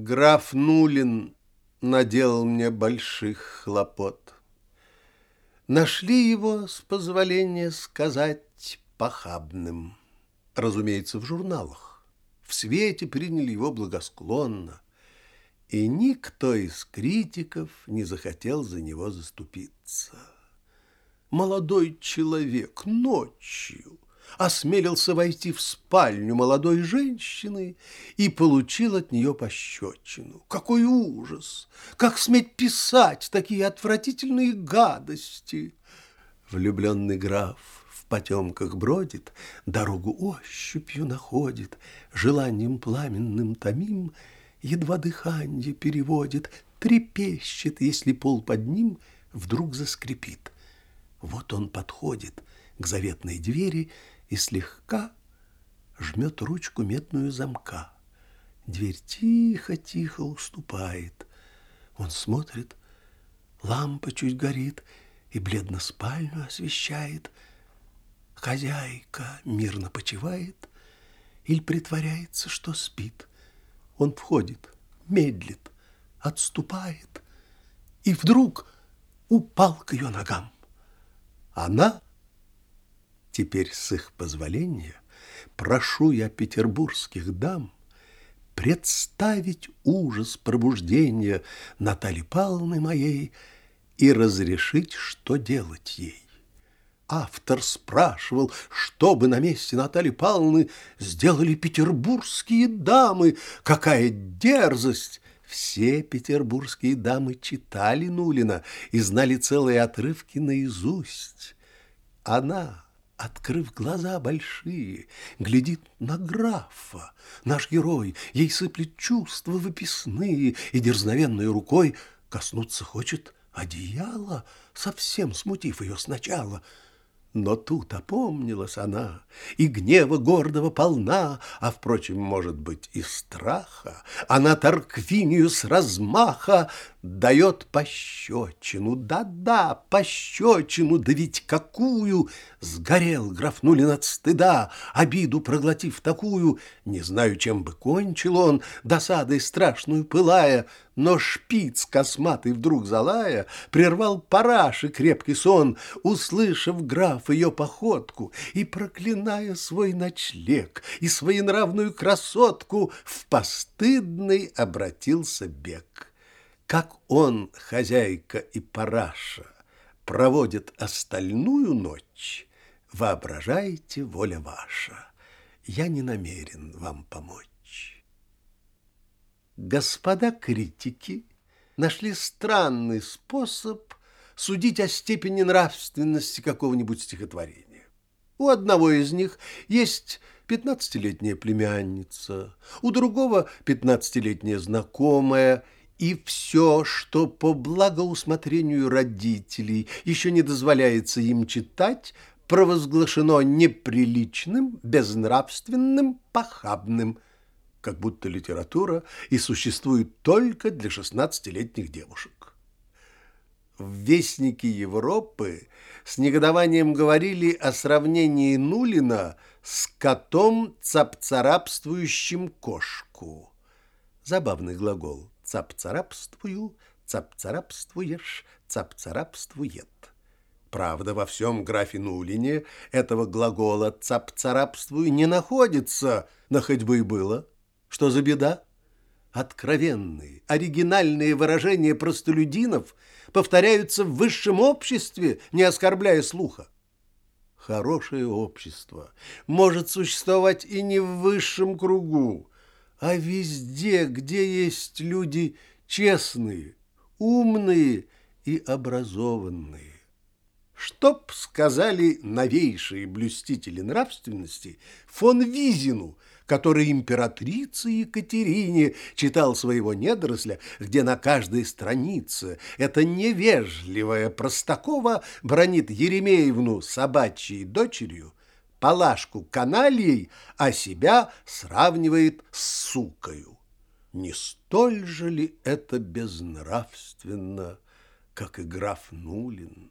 Граф Нулин наделал мне больших хлопот. Нашли его, с позволения сказать, похабным. Разумеется, в журналах. В свете приняли его благосклонно. И никто из критиков не захотел за него заступиться. Молодой человек ночью осмелился войти в спальню молодой женщины и получил от нее пощечину. Какой ужас! Как сметь писать такие отвратительные гадости! Влюбленный граф в потемках бродит, дорогу ощупью находит, желанием пламенным томим, едва дыханье переводит, трепещет, если пол под ним вдруг заскрипит. Вот он подходит к заветной двери и слегка жмет ручку медную замка. Дверь тихо-тихо уступает. Он смотрит, лампа чуть горит и бледно спальню освещает. Хозяйка мирно почивает или притворяется, что спит. Он входит, медлит, отступает и вдруг упал к ее ногам. Она Теперь с их позволения прошу я петербургских дам представить ужас пробуждения Натальи Павловны моей и разрешить, что делать ей. Автор спрашивал, что бы на месте Натальи Павловны сделали петербургские дамы. Какая дерзость! Все петербургские дамы читали Нулина и знали целые отрывки наизусть. Она открыв глаза большие, глядит на графа. Наш герой ей сыплет чувства выписные и дерзновенной рукой коснуться хочет одеяла, совсем смутив ее сначала — но тут опомнилась она, и гнева гордого полна, а, впрочем, может быть, и страха. Она Тарквинию с размаха дает пощечину. Да-да, пощечину, да ведь какую! Сгорел граф Нулин от стыда, обиду проглотив такую. Не знаю, чем бы кончил он, досадой страшную пылая, но шпиц косматый вдруг залая прервал параши крепкий сон, услышав граф ее походку и проклиная свой ночлег и своенравную красотку, в постыдный обратился бег. Как он, хозяйка и параша, проводит остальную ночь, воображайте, воля ваша. Я не намерен вам помочь господа критики нашли странный способ судить о степени нравственности какого-нибудь стихотворения. У одного из них есть пятнадцатилетняя племянница, у другого пятнадцатилетняя знакомая, и все, что по благоусмотрению родителей еще не дозволяется им читать, провозглашено неприличным, безнравственным, похабным – как будто литература и существует только для шестнадцатилетних девушек. В «Вестнике Европы» с негодованием говорили о сравнении Нулина с котом, цапцарапствующим кошку. Забавный глагол «цапцарапствую», «цапцарапствуешь», «цапцарапствует». Правда, во всем графе Нулине этого глагола «цапцарапствую» не находится, но хоть бы и было – что за беда? Откровенные, оригинальные выражения простолюдинов повторяются в высшем обществе, не оскорбляя слуха. Хорошее общество может существовать и не в высшем кругу, а везде, где есть люди честные, умные и образованные. Чтоб сказали новейшие блюстители нравственности фон Визину – который императрице Екатерине читал своего недоросля, где на каждой странице эта невежливая Простакова бронит Еремеевну собачьей дочерью, Палашку канальей, а себя сравнивает с сукою. Не столь же ли это безнравственно, как и граф Нулин?